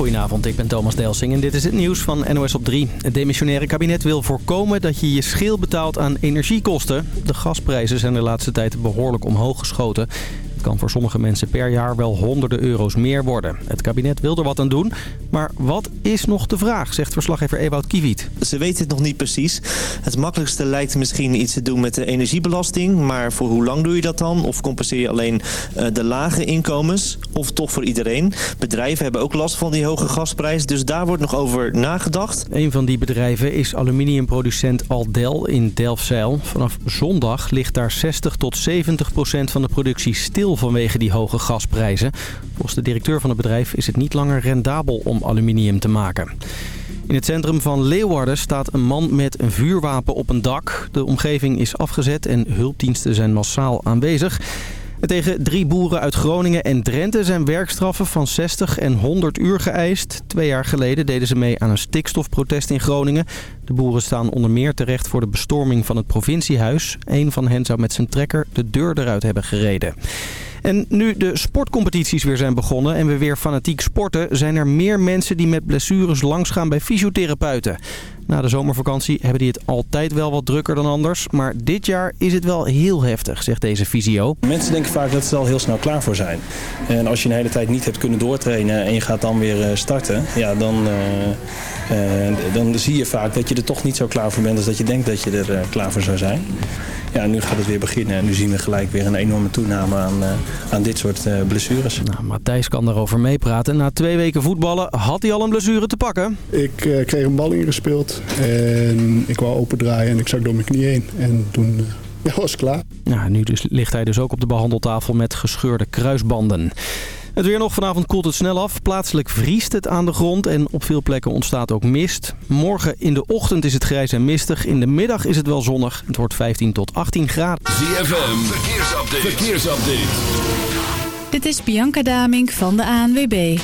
Goedenavond, ik ben Thomas Delsing en dit is het nieuws van NOS op 3. Het demissionaire kabinet wil voorkomen dat je je schil betaalt aan energiekosten. De gasprijzen zijn de laatste tijd behoorlijk omhoog geschoten. Kan voor sommige mensen per jaar wel honderden euro's meer worden. Het kabinet wil er wat aan doen, maar wat is nog de vraag, zegt verslaggever Ewout Kiviet. Ze weten het nog niet precies. Het makkelijkste lijkt misschien iets te doen met de energiebelasting. Maar voor hoe lang doe je dat dan? Of compenseer je alleen uh, de lage inkomens? Of toch voor iedereen? Bedrijven hebben ook last van die hoge gasprijs. Dus daar wordt nog over nagedacht. Een van die bedrijven is aluminiumproducent Aldel in Delfzijl. Vanaf zondag ligt daar 60 tot 70 procent van de productie stil vanwege die hoge gasprijzen. Volgens de directeur van het bedrijf is het niet langer rendabel om aluminium te maken. In het centrum van Leeuwarden staat een man met een vuurwapen op een dak. De omgeving is afgezet en hulpdiensten zijn massaal aanwezig. Tegen drie boeren uit Groningen en Drenthe zijn werkstraffen van 60 en 100 uur geëist. Twee jaar geleden deden ze mee aan een stikstofprotest in Groningen. De boeren staan onder meer terecht voor de bestorming van het provinciehuis. Een van hen zou met zijn trekker de deur eruit hebben gereden. En nu de sportcompetities weer zijn begonnen en we weer fanatiek sporten... zijn er meer mensen die met blessures langsgaan bij fysiotherapeuten. Na de zomervakantie hebben die het altijd wel wat drukker dan anders. Maar dit jaar is het wel heel heftig, zegt deze fysio. Mensen denken vaak dat ze er al heel snel klaar voor zijn. En als je een hele tijd niet hebt kunnen doortrainen en je gaat dan weer eh, starten... Ja, dan, uh, uh, dan zie je vaak dat je er toch niet zo klaar voor bent als dat je denkt dat je er klaar voor zou zijn. Ja, nu gaat het weer beginnen en nu zien we gelijk weer een enorme toename aan, aan dit soort blessures. Nou, Matthijs kan daarover meepraten. Na twee weken voetballen had hij al een blessure te pakken. Ik kreeg een bal ingespeeld en ik wou opendraaien en ik zak door mijn knie heen. En toen uh, ja, was klaar. Nou, nu dus, ligt hij dus ook op de behandeltafel met gescheurde kruisbanden. Het weer nog. Vanavond koelt het snel af. Plaatselijk vriest het aan de grond en op veel plekken ontstaat ook mist. Morgen in de ochtend is het grijs en mistig. In de middag is het wel zonnig. Het wordt 15 tot 18 graden. ZFM, verkeersupdate. verkeersupdate. Dit is Bianca Damink van de ANWB.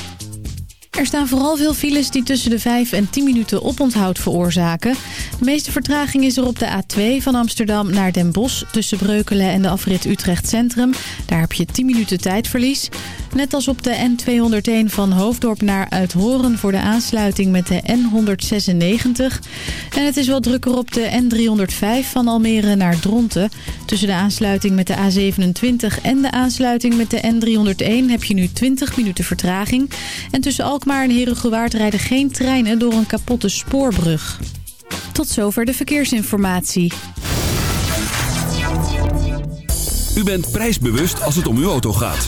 Er staan vooral veel files die tussen de 5 en 10 minuten oponthoud veroorzaken. De meeste vertraging is er op de A2 van Amsterdam naar Den Bosch... tussen Breukelen en de afrit Utrecht Centrum. Daar heb je 10 minuten tijdverlies. Net als op de N201 van Hoofddorp naar Uithoren... voor de aansluiting met de N196. En het is wel drukker op de N305 van Almere naar Dronten. Tussen de aansluiting met de A27 en de aansluiting met de N301... heb je nu 20 minuten vertraging. En tussen Alkmaar en Herengewaard rijden geen treinen door een kapotte spoorbrug. Tot zover de verkeersinformatie. U bent prijsbewust als het om uw auto gaat.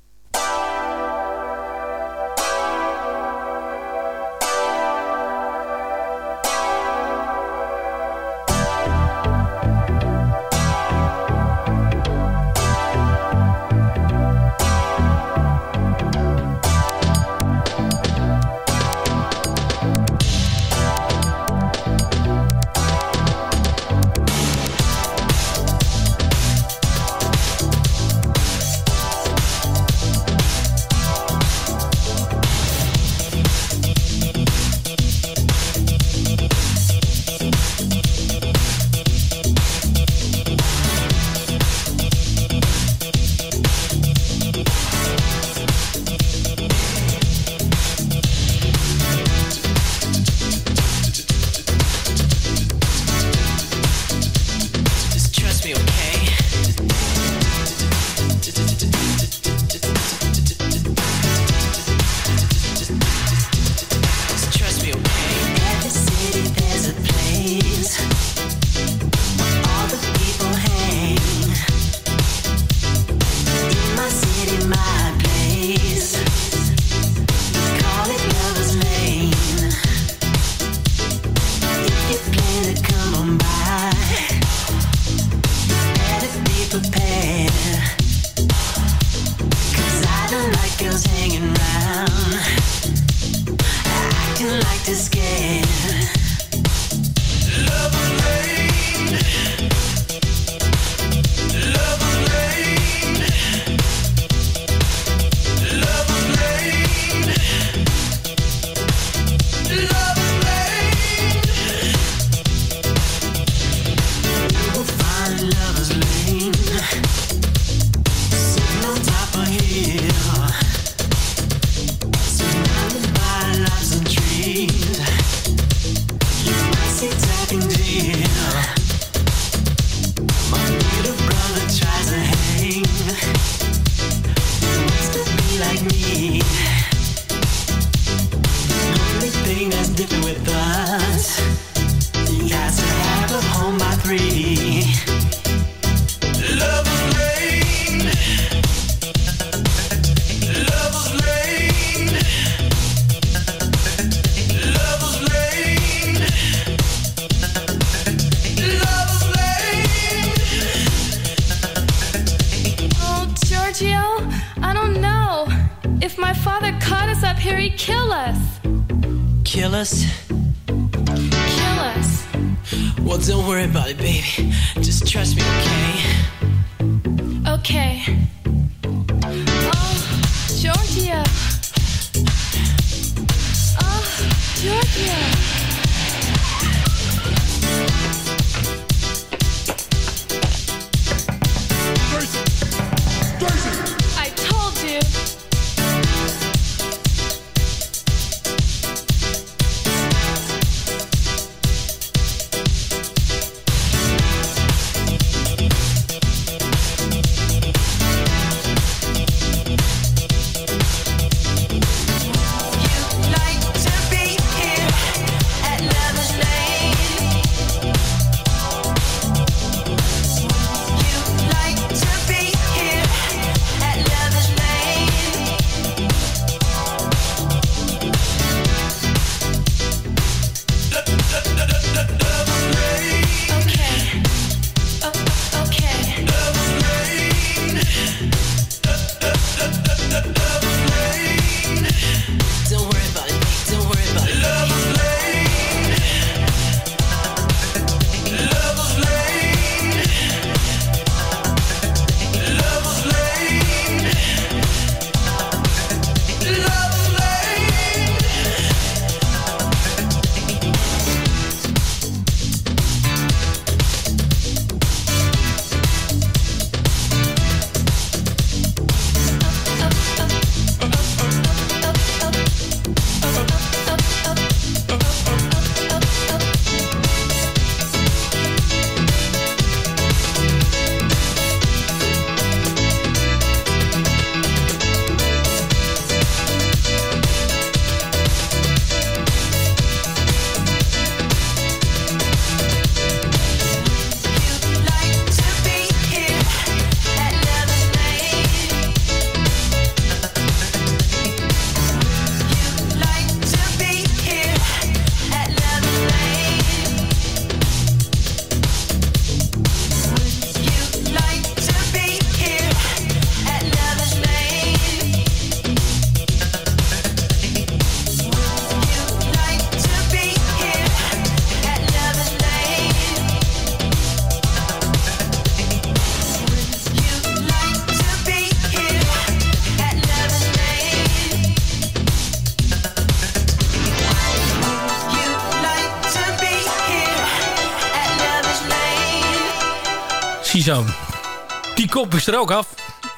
Die kop is er ook af.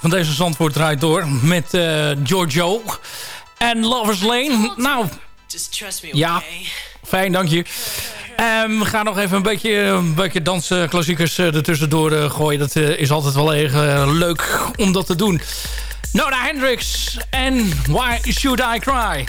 Van deze Zandvoort draait door. Met uh, Giorgio. En Lovers Lane. Nou. Ja. Fijn, dank je. Um, we gaan nog even een beetje, een beetje dansklassiekers uh, ertussendoor uh, gooien. Dat uh, is altijd wel erg leuk om dat te doen. Nona Hendrix en Why Should I Cry?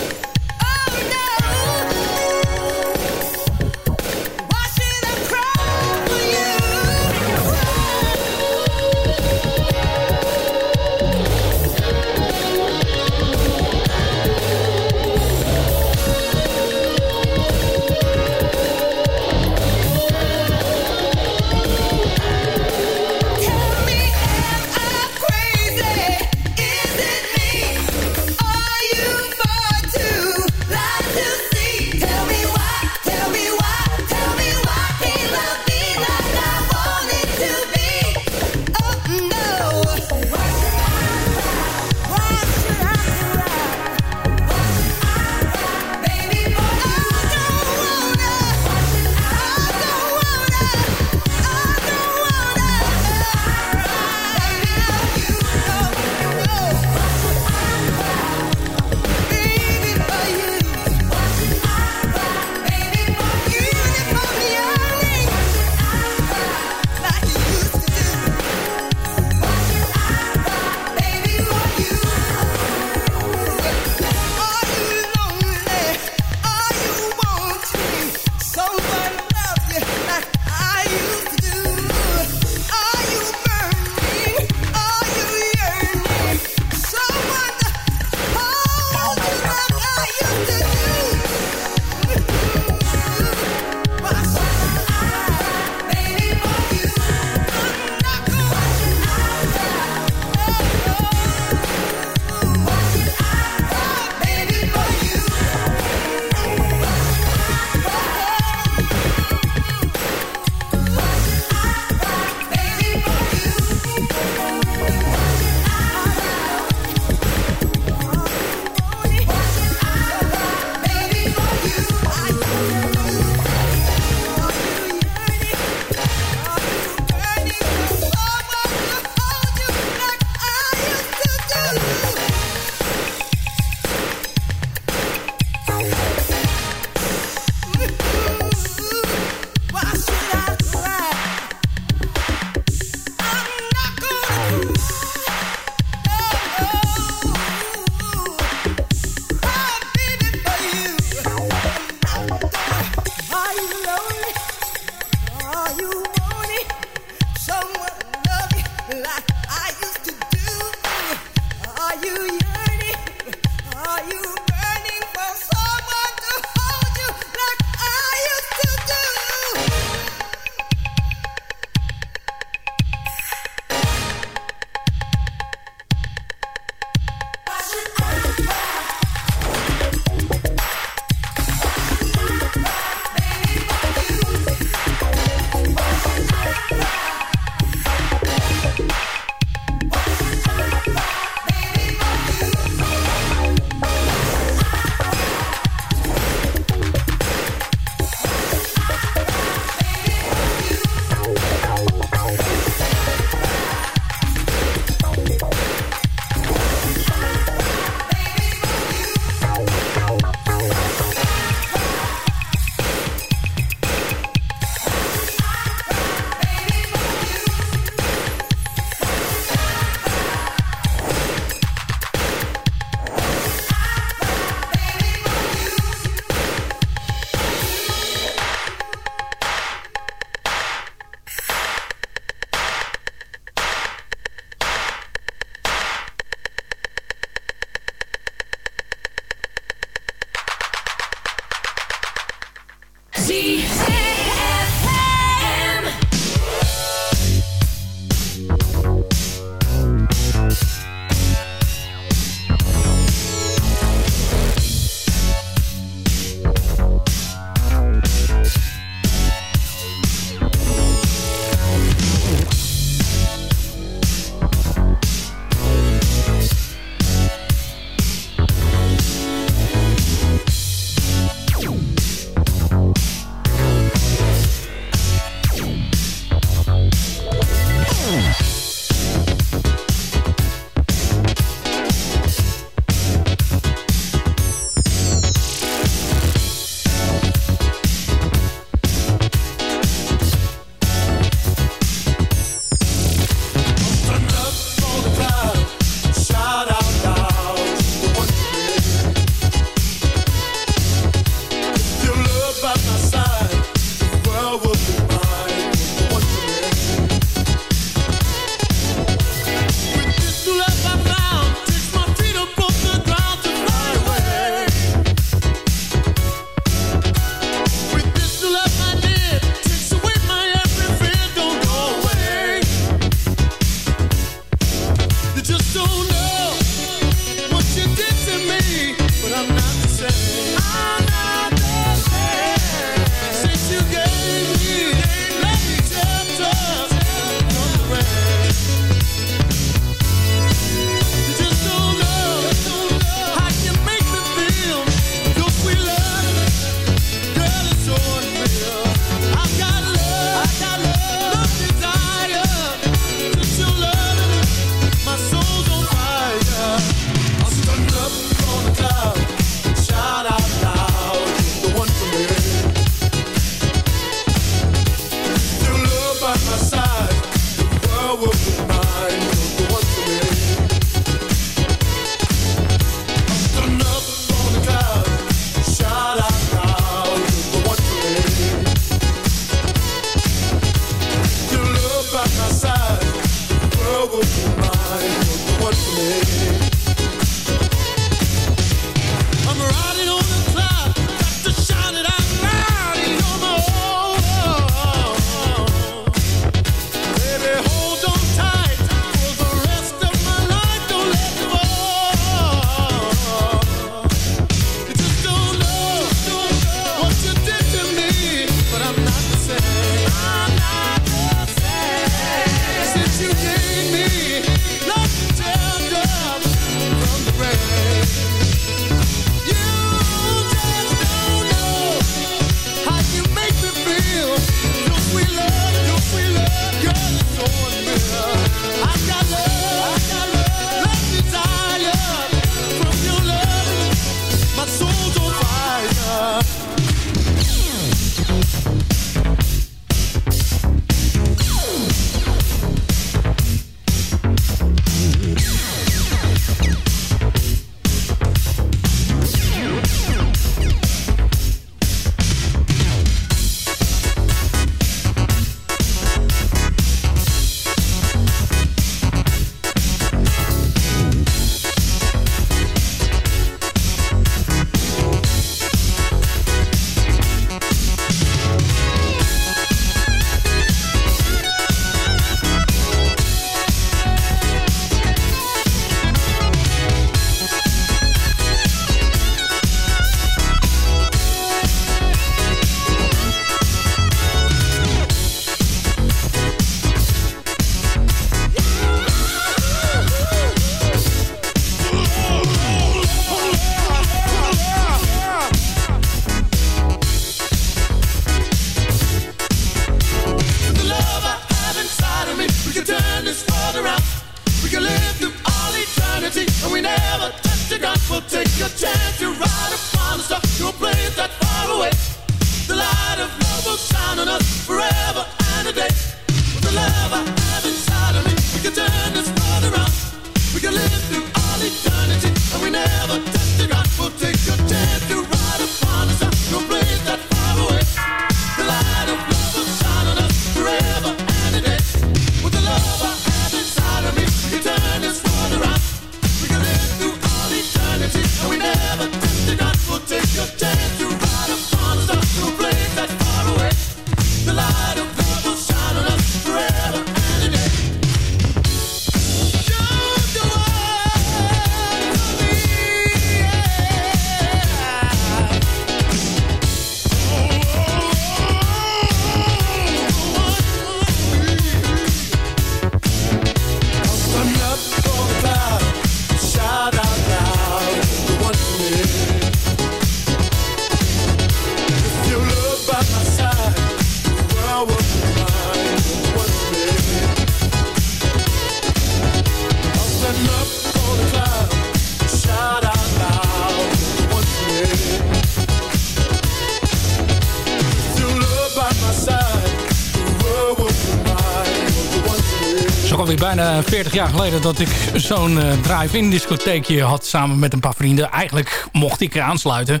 40 jaar geleden dat ik zo'n uh, drive-in discotheekje had samen met een paar vrienden. Eigenlijk mocht ik aansluiten.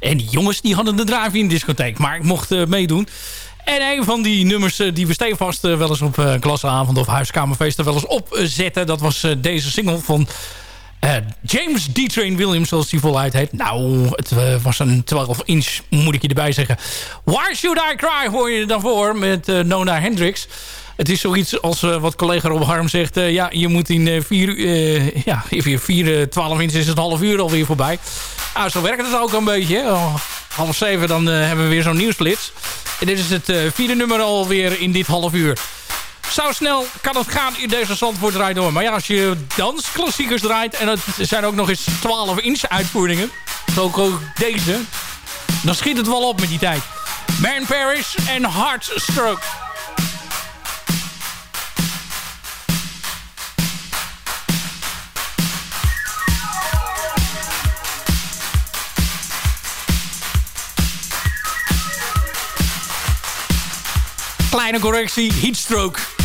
En die jongens die hadden de drive-in discotheek, maar ik mocht uh, meedoen. En een van die nummers die we stevast wel eens op klasseavond of huiskamerfeesten wel eens opzetten. Dat was deze single van James D-Train Williams, zoals die voluit heet. Nou, het was een 12 inch, moet ik je erbij zeggen. Why Should I Cry hoor je daarvoor met Nona Hendricks. Het is zoiets als wat collega Rob Harm zegt. Ja, je moet in vier, ja, vier, vier 12 inch is het half uur alweer voorbij. Nou, zo werkt het ook een beetje. Oh, half zeven dan hebben we weer zo'n nieuwsflits. En dit is het vierde nummer alweer in dit half uur. Zo snel kan het gaan in deze Zandvoort draait door. Maar ja, als je dansklassiekers draait... en het zijn ook nog eens 12 inch uitvoeringen... zo ook deze... dan schiet het wel op met die tijd. Man Paris en Heartstroke. Kleine correctie, heatstroke.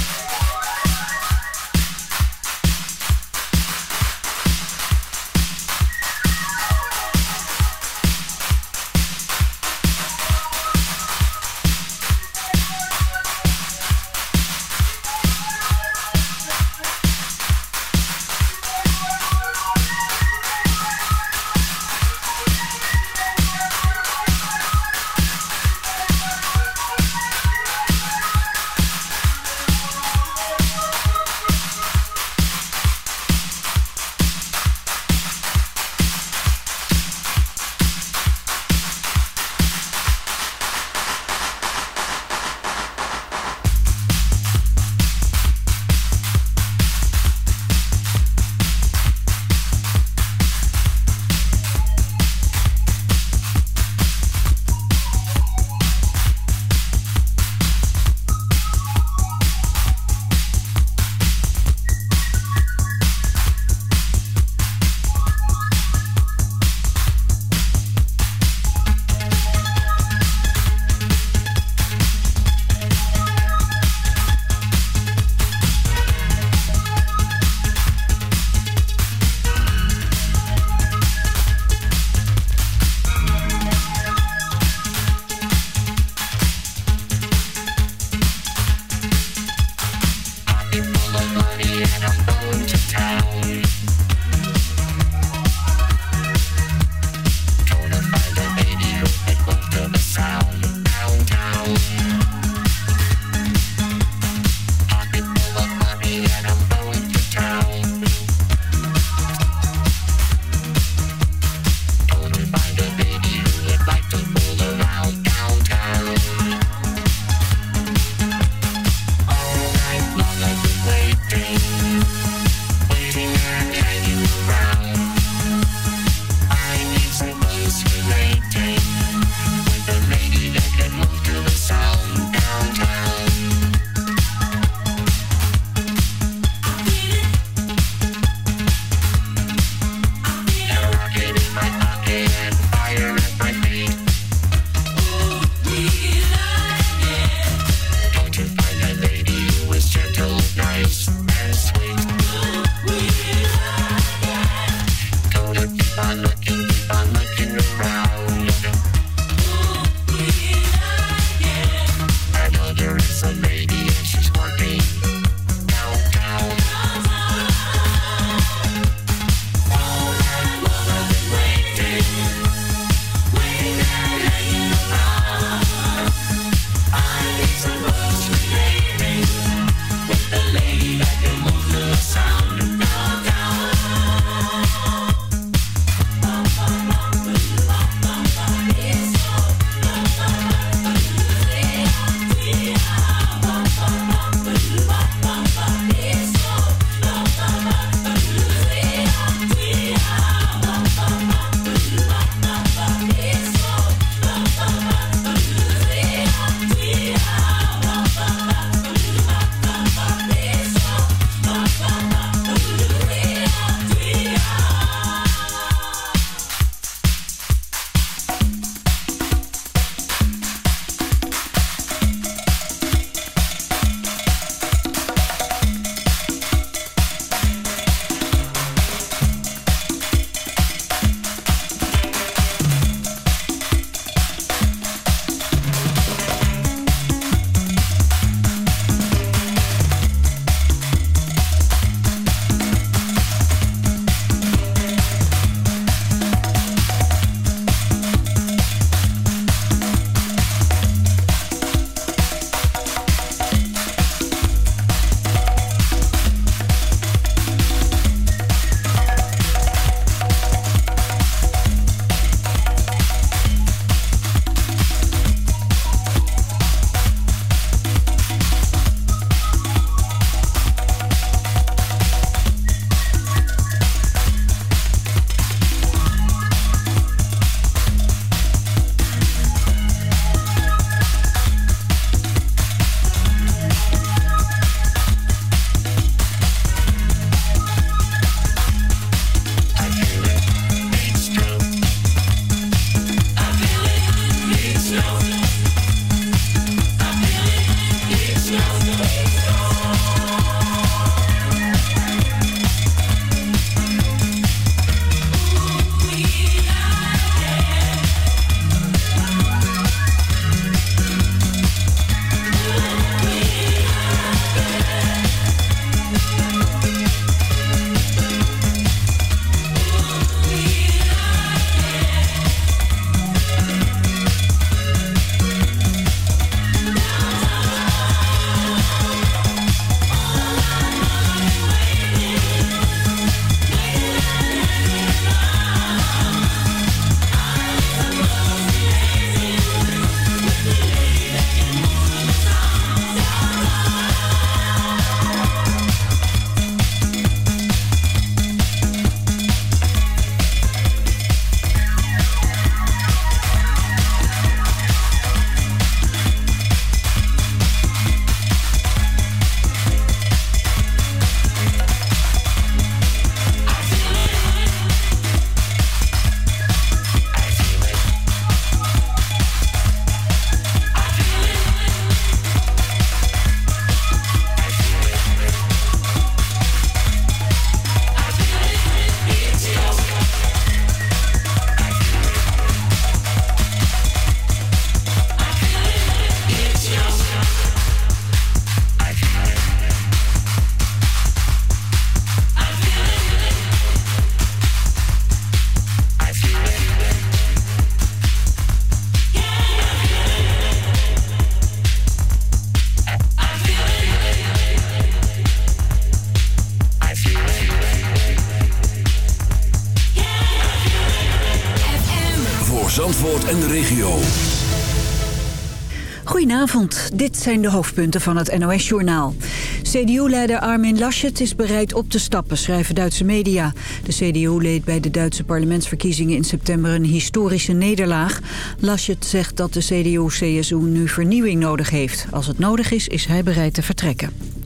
Dit zijn de hoofdpunten van het NOS-journaal. CDU-leider Armin Laschet is bereid op te stappen, schrijven Duitse media. De CDU leed bij de Duitse parlementsverkiezingen in september een historische nederlaag. Laschet zegt dat de CDU-CSU nu vernieuwing nodig heeft. Als het nodig is, is hij bereid te vertrekken.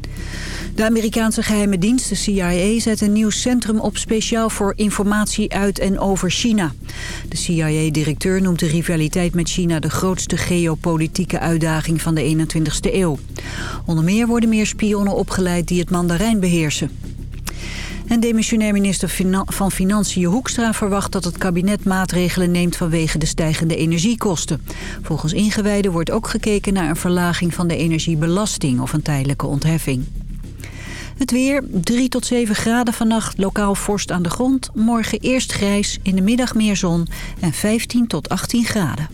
De Amerikaanse geheime dienst, de CIA, zet een nieuw centrum op speciaal voor informatie uit en over China. De CIA-directeur noemt de rivaliteit met China de grootste geopolitieke uitdaging van de 21ste eeuw. Onder meer worden meer spionnen opgeleid die het Mandarijn beheersen. En demissionair minister van Financiën Hoekstra verwacht dat het kabinet maatregelen neemt vanwege de stijgende energiekosten. Volgens ingewijden wordt ook gekeken naar een verlaging van de energiebelasting of een tijdelijke ontheffing. Het weer, 3 tot 7 graden vannacht, lokaal vorst aan de grond. Morgen eerst grijs, in de middag meer zon en 15 tot 18 graden.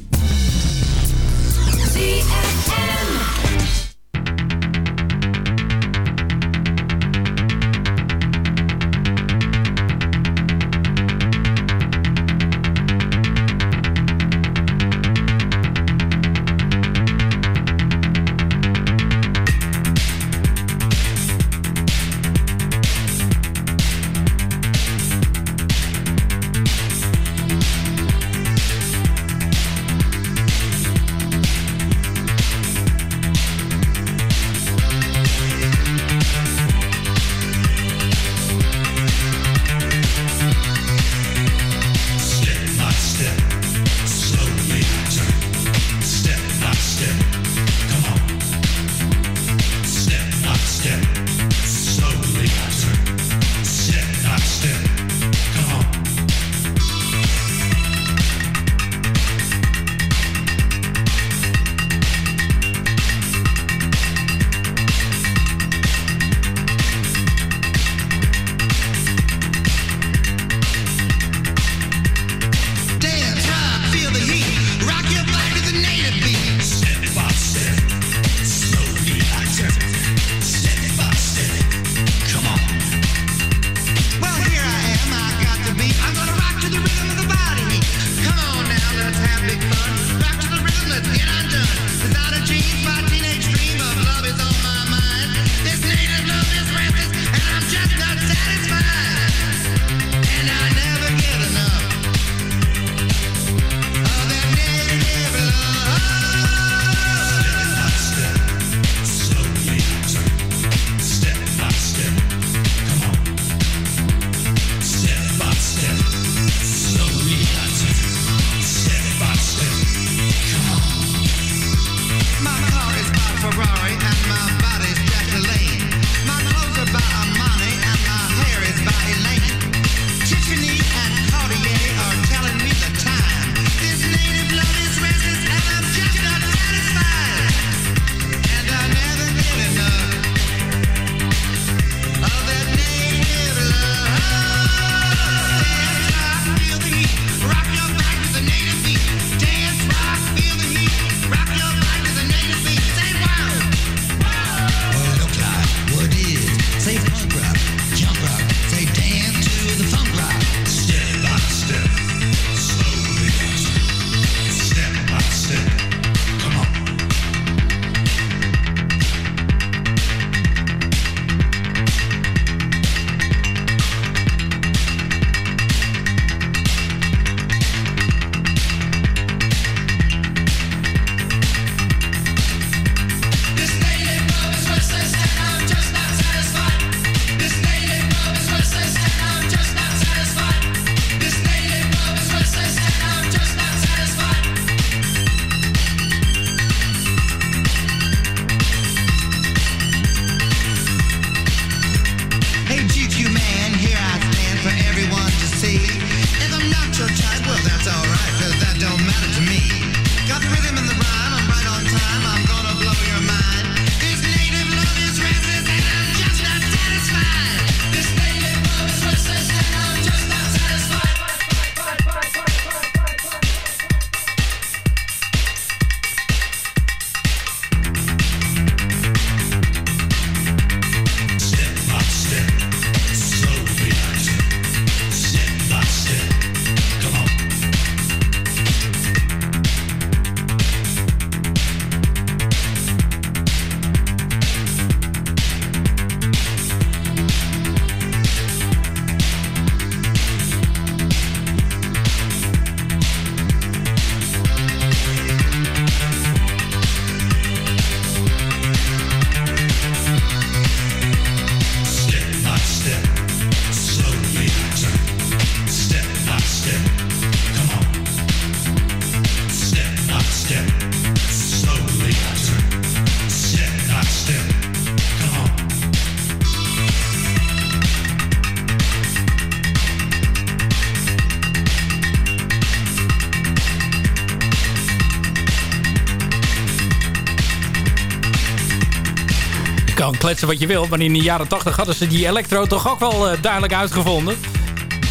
Wat je wilt. Maar in de jaren 80 hadden ze die electro toch ook wel duidelijk uitgevonden.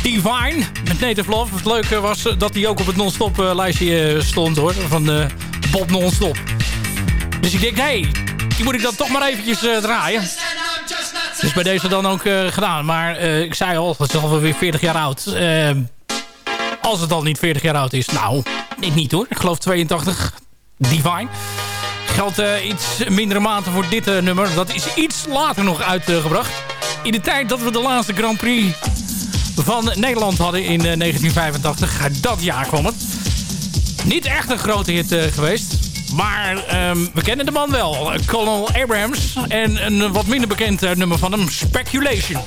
Divine met Native Love. Het leuke was dat hij ook op het non-stop lijstje stond hoor. Van Bob Non-stop. Dus ik denk, hé, hey, die moet ik dan toch maar eventjes draaien. Dus bij deze dan ook gedaan. Maar ik zei al, het is alweer 40 jaar oud. als het al niet 40 jaar oud is. Nou, ik niet hoor. Ik geloof 82. Divine. Geldt uh, iets mindere mate voor dit uh, nummer. Dat is iets later nog uitgebracht. in de tijd dat we de laatste Grand Prix van Nederland hadden in uh, 1985. Dat jaar kwam het. Niet echt een grote hit geweest. Maar um, we kennen de man wel. Colonel Abrams. En een wat minder bekend nummer van hem. Speculation.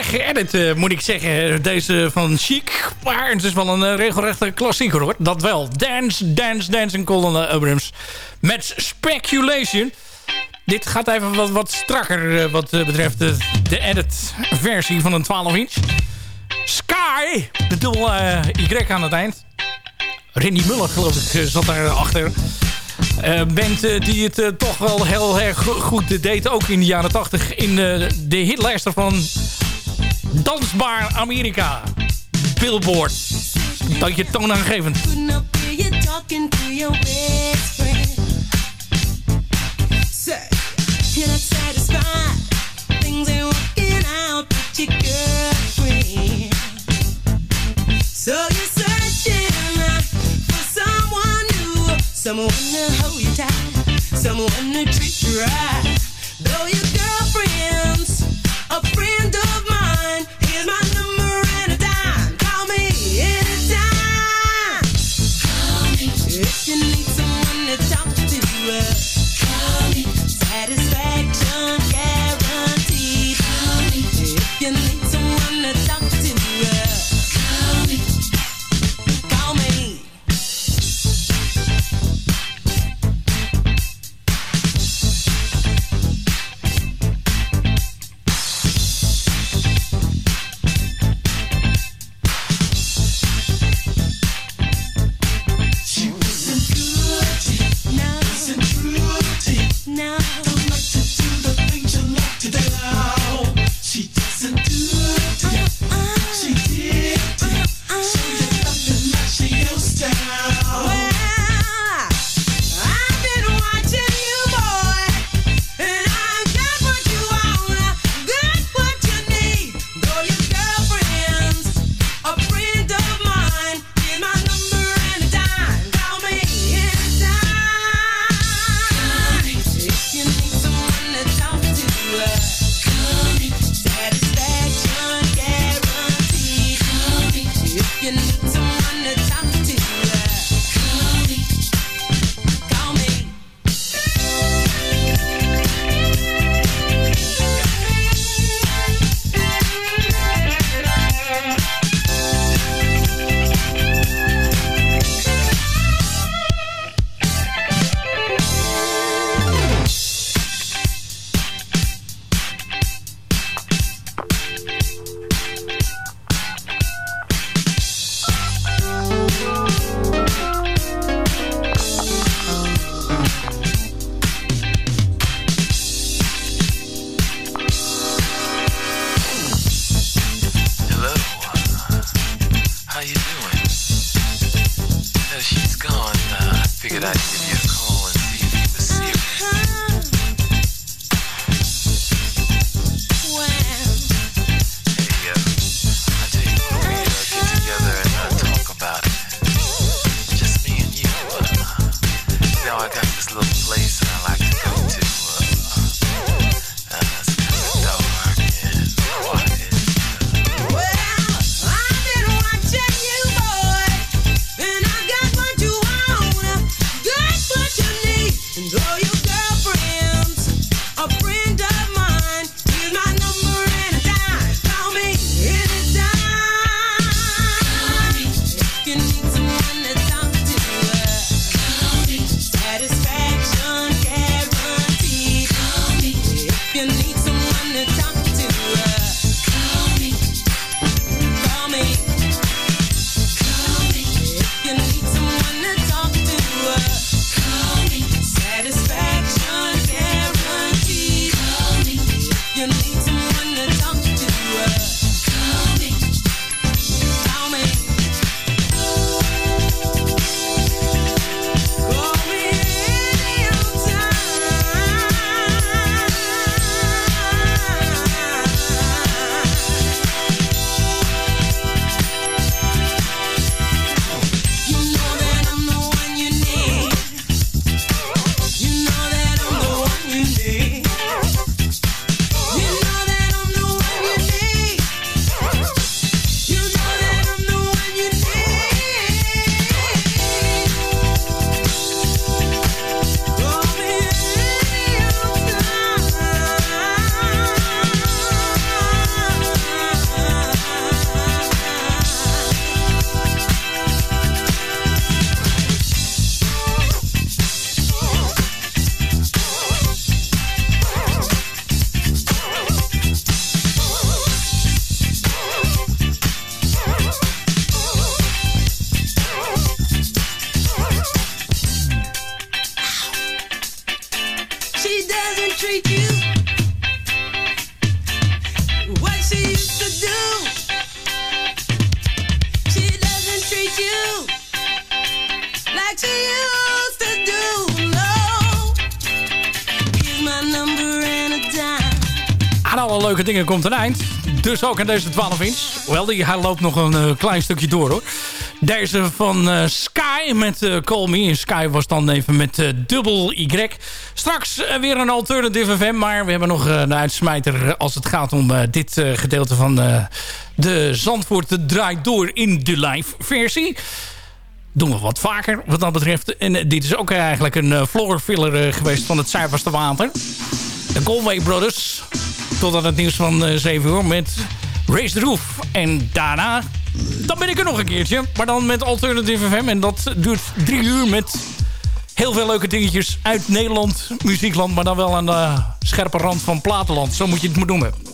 Slecht geëdit, uh, moet ik zeggen. Deze van Chic. Maar het is wel een uh, regelrechte klassieker hoor. Dat wel. Dance, Dance, Dance en Colin Abrams. Met Speculation. Dit gaat even wat, wat strakker wat betreft de, de edit versie van een 12 inch. Sky. De dubbel Y aan het eind. Randy Muller geloof ik zat daar achter. Uh, band die het toch wel heel erg goed deed. Ook in de jaren 80 in de hitlijster van Dansbaar Amerika. Billboard. Dat je toonaangevend. So you're searching for someone new, someone to hold you tight, someone to treat you right. Your dingen komt een eind. Dus ook aan deze 12 inch. Wel, die, hij loopt nog een klein stukje door hoor. Deze van Sky met uh, Call Me. Sky was dan even met dubbel Y. Straks weer een alternative FM. Maar we hebben nog een uitsmijter als het gaat om dit gedeelte van de Zandvoort draait door in de live versie doen we wat vaker wat dat betreft. En dit is ook eigenlijk een floor filler geweest van het zuiverste water. De Galway Brothers. Tot aan het nieuws van uh, 7 uur met Race the Roof. En daarna, dan ben ik er nog een keertje. Maar dan met Alternative FM. En dat duurt drie uur met heel veel leuke dingetjes uit Nederland, muziekland. Maar dan wel aan de scherpe rand van platenland. Zo moet je het maar noemen.